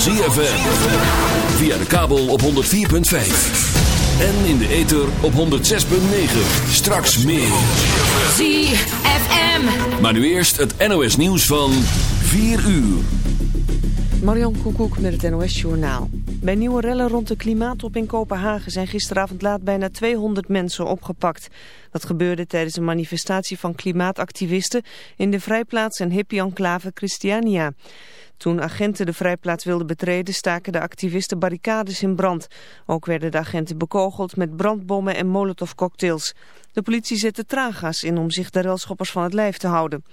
van ZFM. Via de kabel op 104.5. En in de ether op 106.9. Straks meer. ZFM. Maar nu eerst het NOS nieuws van 4 uur. Marion Koekoek met het NOS Journaal. Bij nieuwe rellen rond de klimaattop in Kopenhagen zijn gisteravond laat bijna 200 mensen opgepakt. Dat gebeurde tijdens een manifestatie van klimaatactivisten in de vrijplaats en hippie-enclave Christiania. Toen agenten de vrijplaats wilden betreden staken de activisten barricades in brand. Ook werden de agenten bekogeld met brandbommen en molotovcocktails. De politie zette traangas in om zich de relschoppers van het lijf te houden.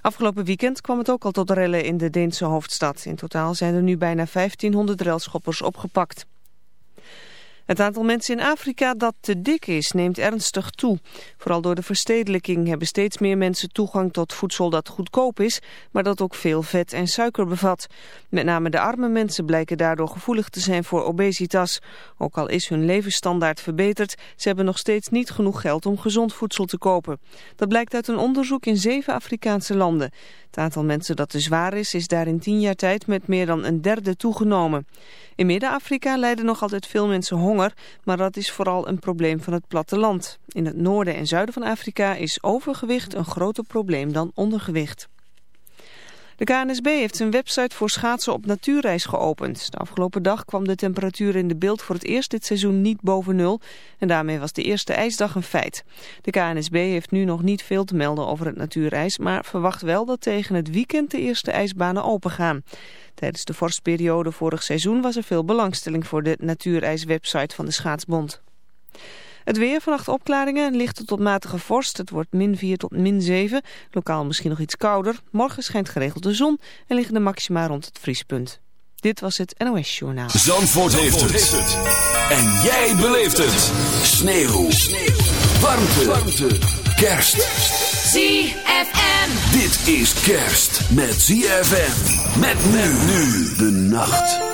Afgelopen weekend kwam het ook al tot rellen in de Deense hoofdstad. In totaal zijn er nu bijna 1500 relschoppers opgepakt. Het aantal mensen in Afrika dat te dik is neemt ernstig toe. Vooral door de verstedelijking hebben steeds meer mensen toegang tot voedsel dat goedkoop is, maar dat ook veel vet en suiker bevat. Met name de arme mensen blijken daardoor gevoelig te zijn voor obesitas. Ook al is hun levensstandaard verbeterd, ze hebben nog steeds niet genoeg geld om gezond voedsel te kopen. Dat blijkt uit een onderzoek in zeven Afrikaanse landen. Het aantal mensen dat te zwaar is, is daar in tien jaar tijd met meer dan een derde toegenomen. In Midden-Afrika lijden nog altijd veel mensen honger, maar dat is vooral een probleem van het platteland. In het noorden en zuiden van Afrika is overgewicht een groter probleem dan ondergewicht. De KNSB heeft zijn website voor schaatsen op natuurreis geopend. De afgelopen dag kwam de temperatuur in de beeld voor het eerst dit seizoen niet boven nul. En daarmee was de eerste ijsdag een feit. De KNSB heeft nu nog niet veel te melden over het natuurreis, maar verwacht wel dat tegen het weekend de eerste ijsbanen opengaan. Tijdens de vorstperiode vorig seizoen was er veel belangstelling voor de natuurreiswebsite van de Schaatsbond. Het weer, vannacht opklaringen, lichte tot matige vorst. Het wordt min 4 tot min 7. Lokaal misschien nog iets kouder. Morgen schijnt geregeld de zon en liggen de maxima rond het vriespunt. Dit was het NOS Journaal. Zandvoort, heeft, het. En jij beleeft het. Sneeuw. Sneeuw. Warmte. Warmte. Kerst. ZFM. Dit is kerst met ZFM. Met men nu de nacht.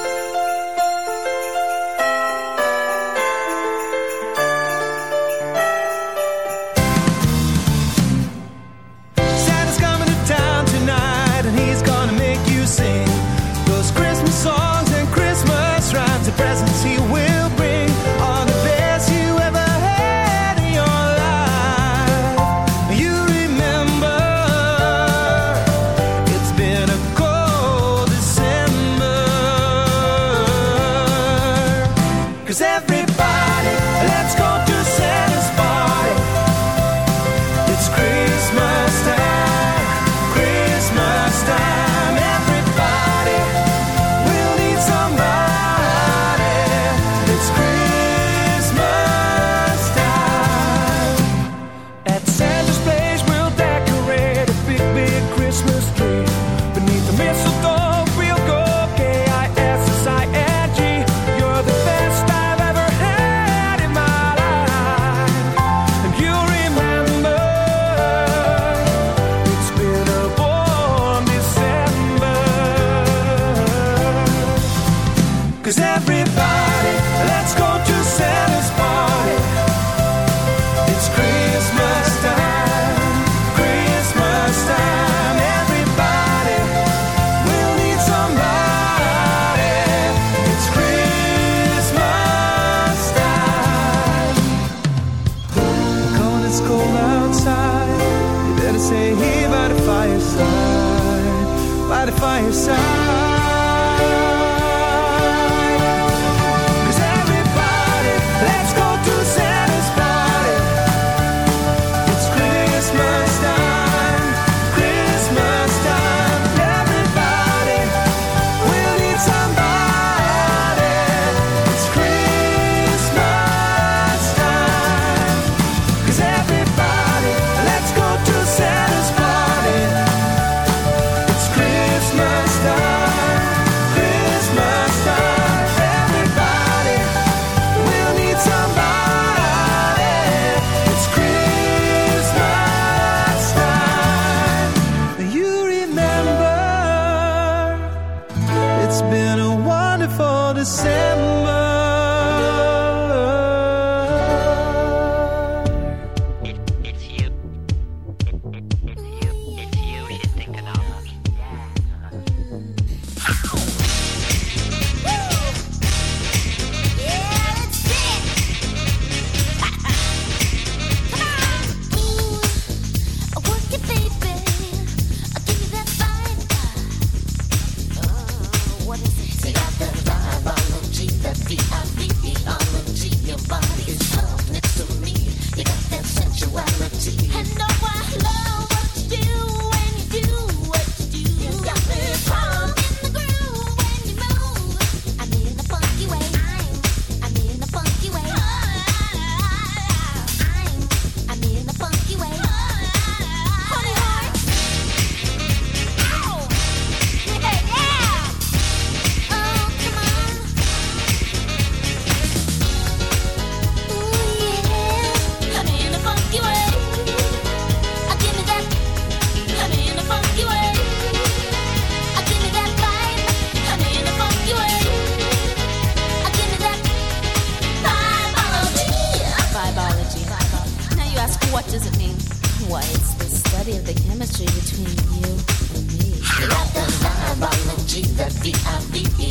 happy, happy, happy.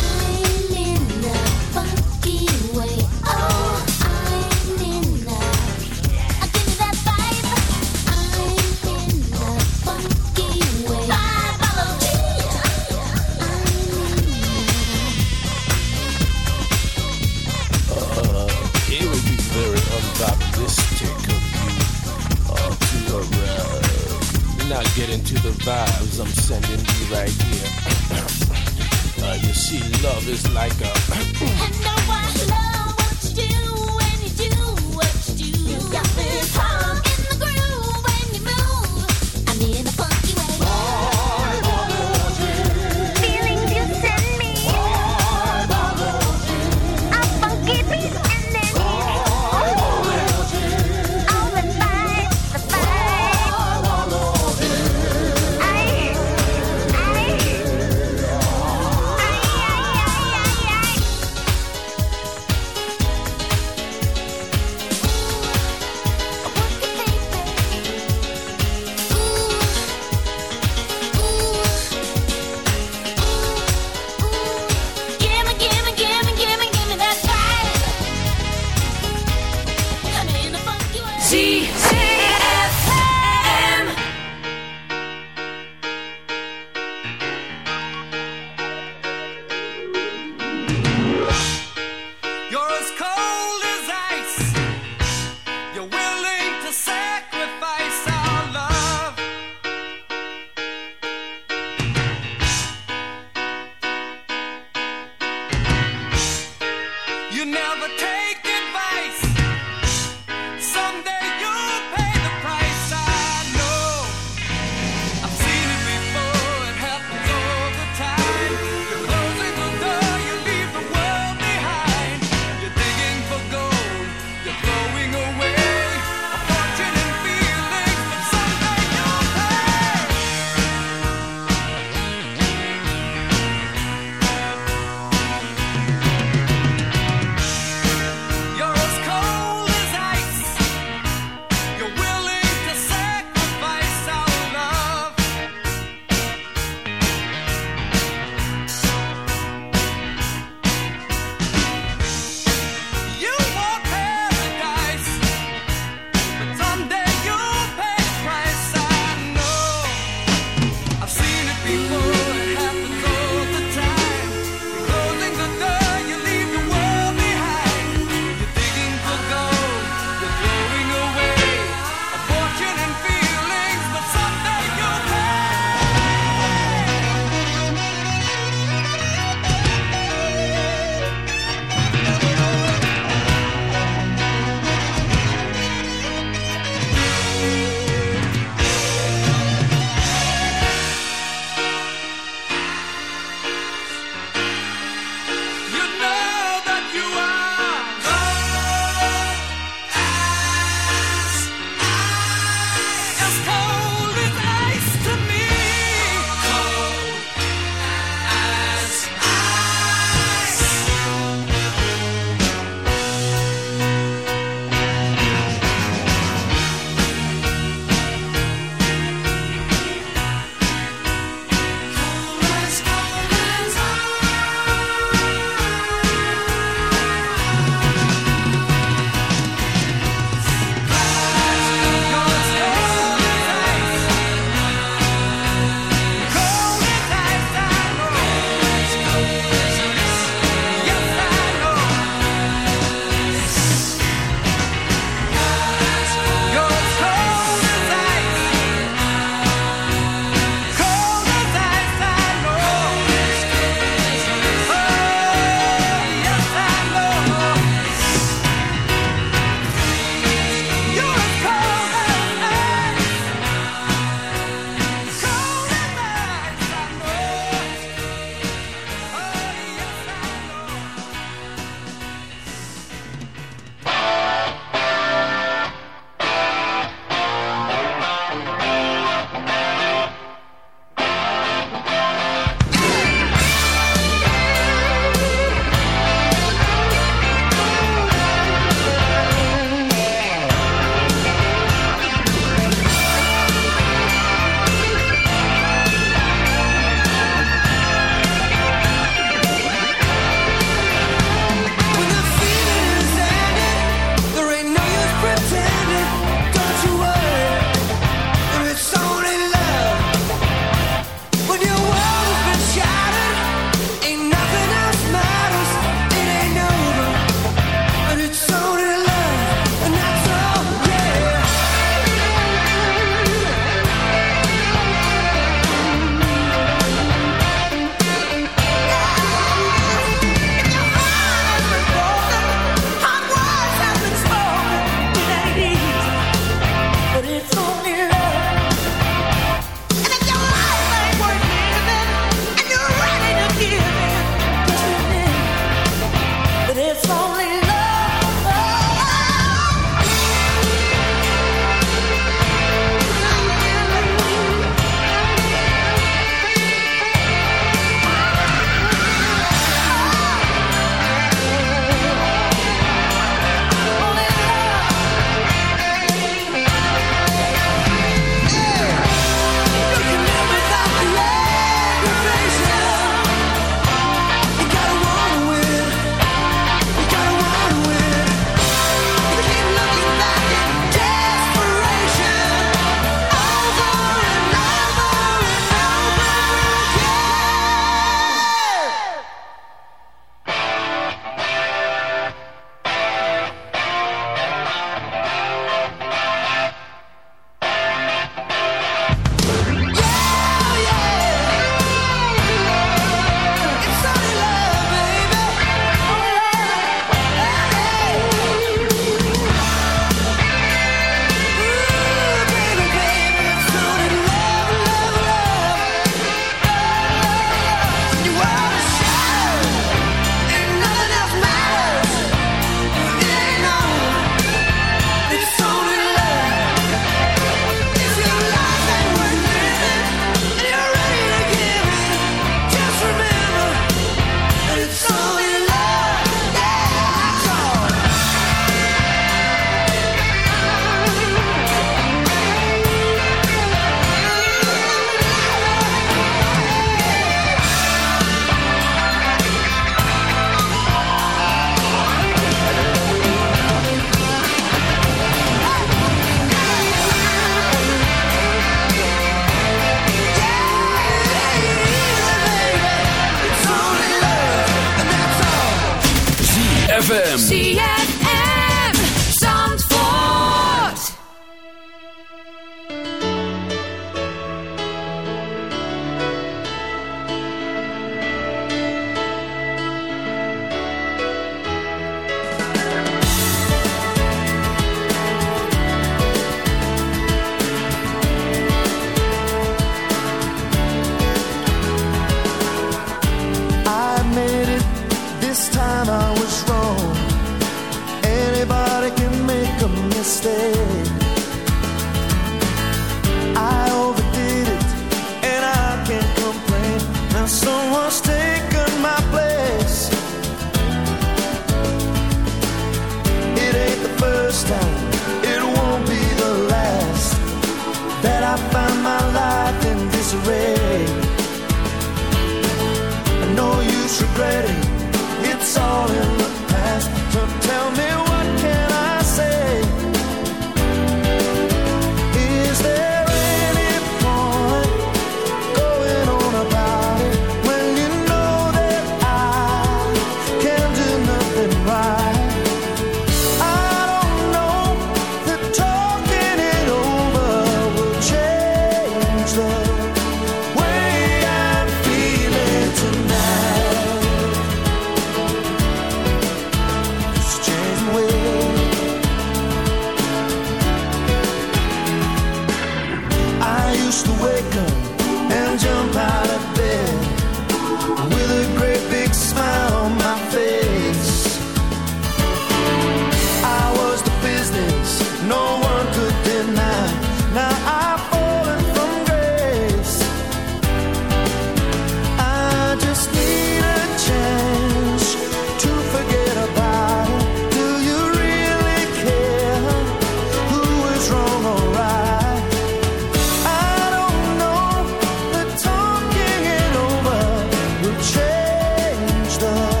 the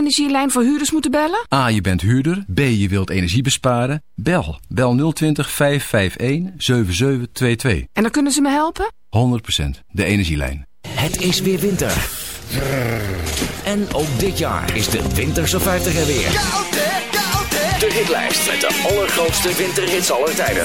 Energielijn voor huurders moeten bellen? A. Je bent huurder. B. Je wilt energie besparen. Bel. Bel 020 551 7722. En dan kunnen ze me helpen? 100% de energielijn. Het is weer winter. En ook dit jaar is de Winterse 50 er weer. De hitlijst met de allergrootste winterhits aller tijden.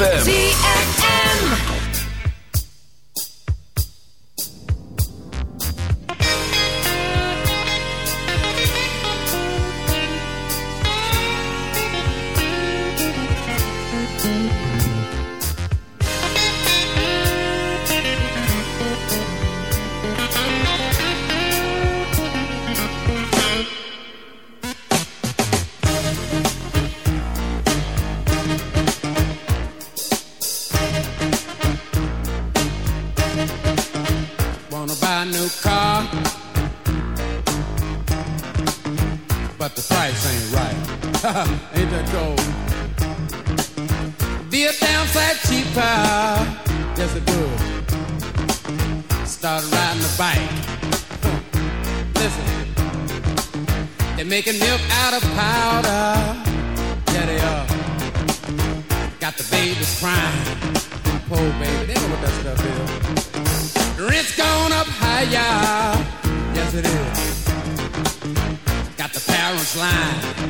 ZFM. The baby's crying. Poor baby, they know what that stuff is. The rent's gone up higher. Yes, it is. Got the parents lying.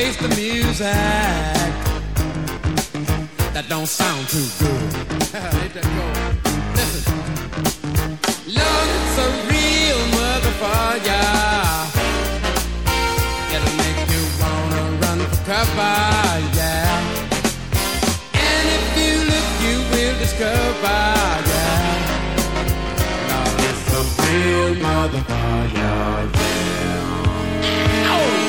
Face the music. That don't sound too good. Ain't that cold? Listen. It's a real motherfucker. It'll make you wanna run for cover, yeah. And if you look, you will discover, yeah. Lord, it's a real motherfucker, yeah. Oh!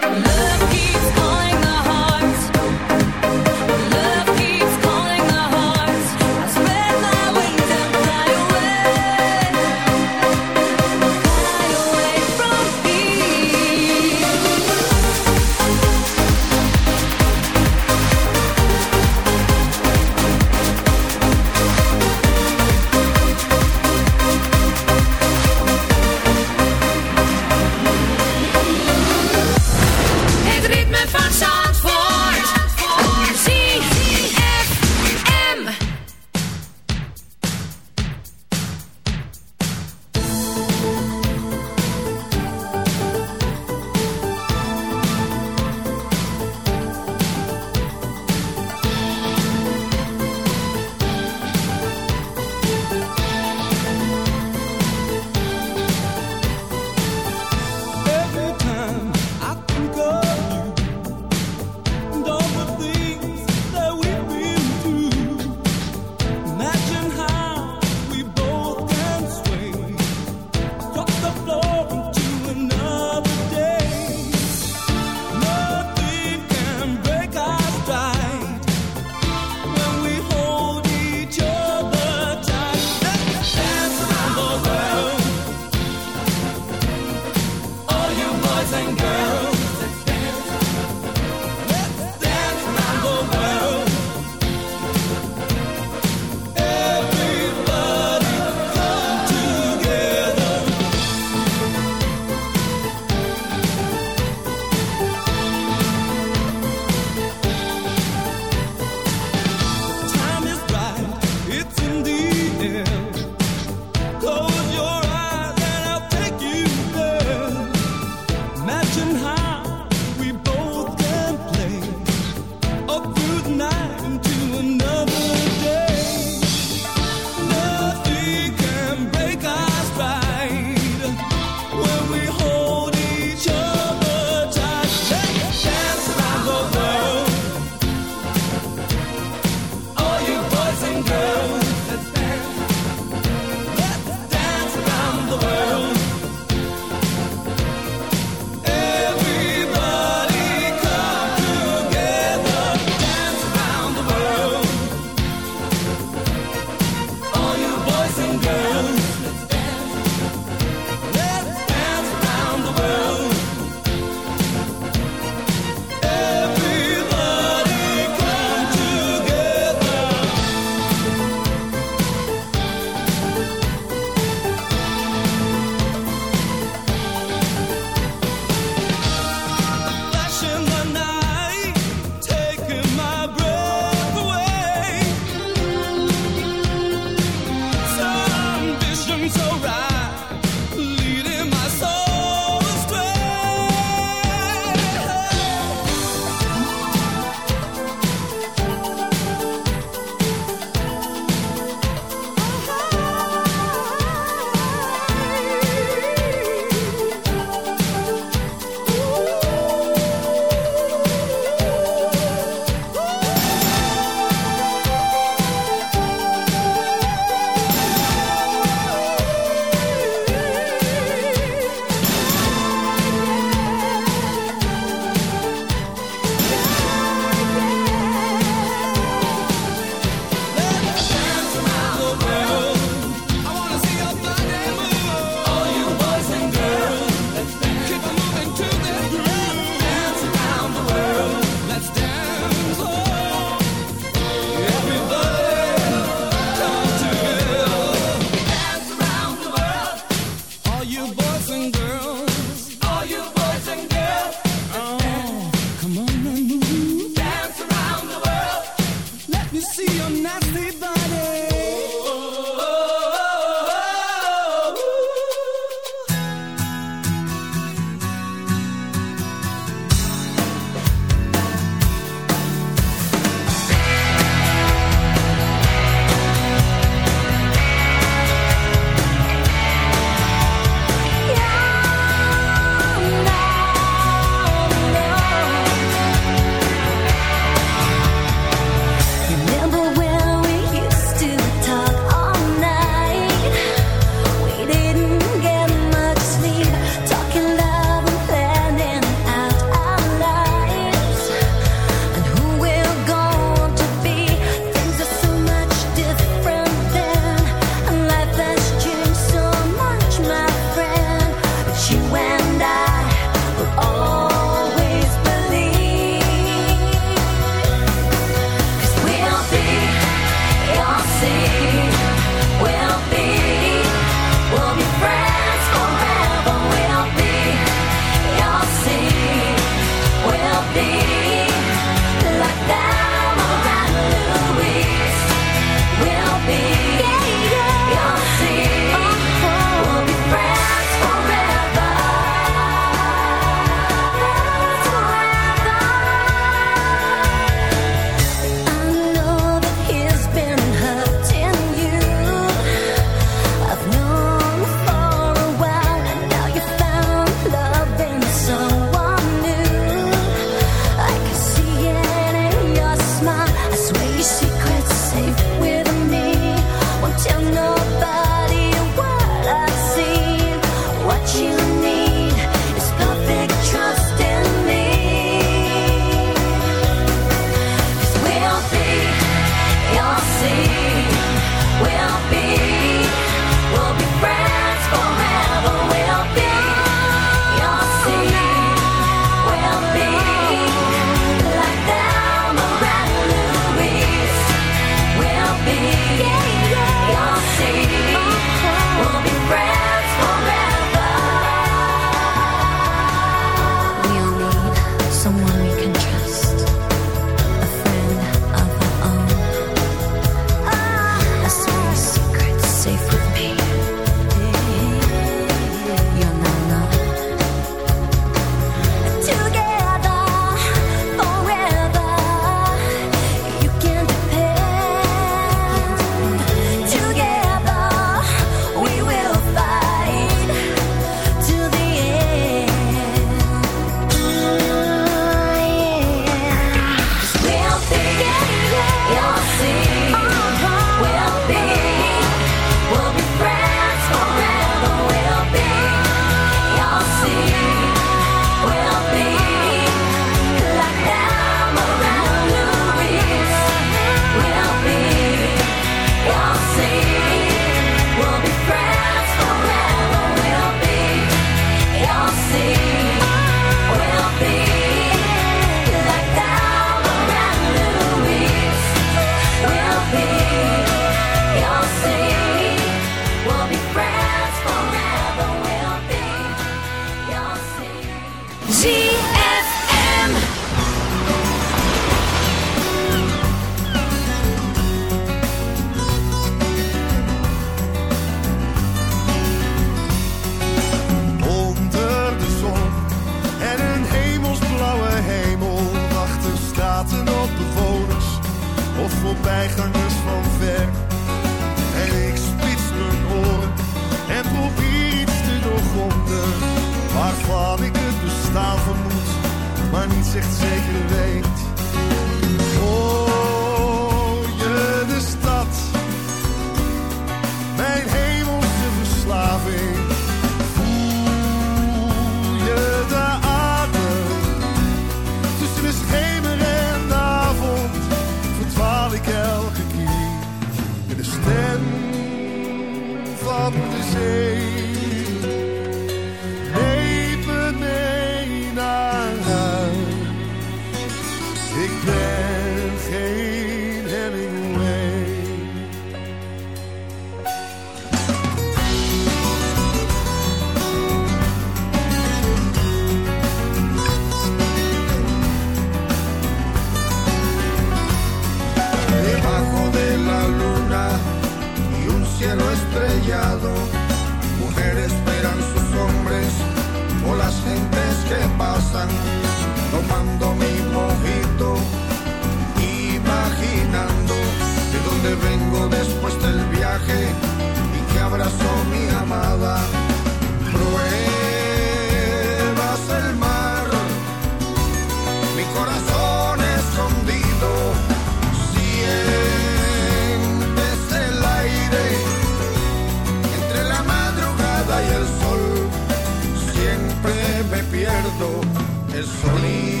funny